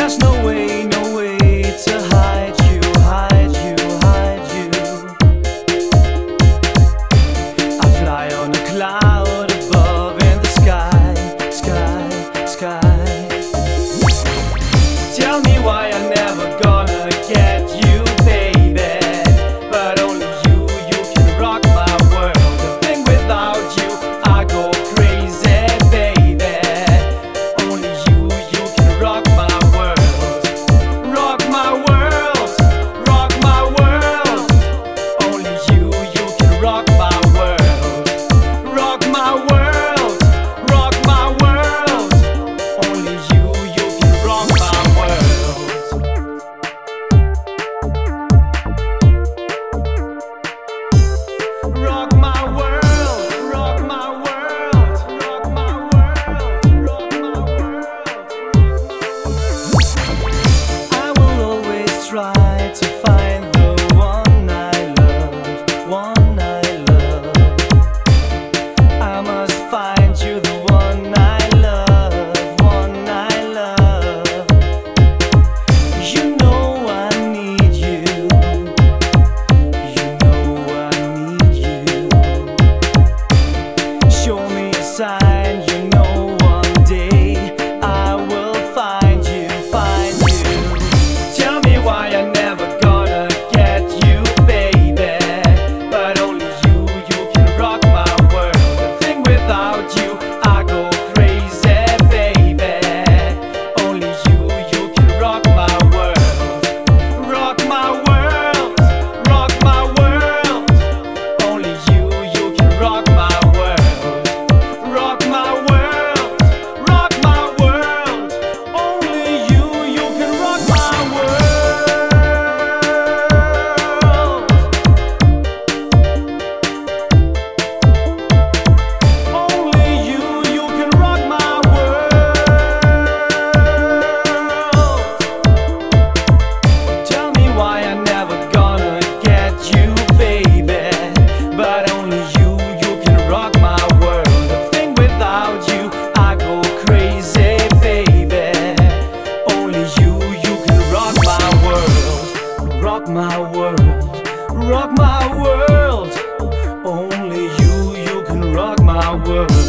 There's no way, no way to hide you, hide you, hide you. I fly on a cloud above in the sky, sky, sky. Tell me. rock my world, rock my world. Only you, you can rock my world.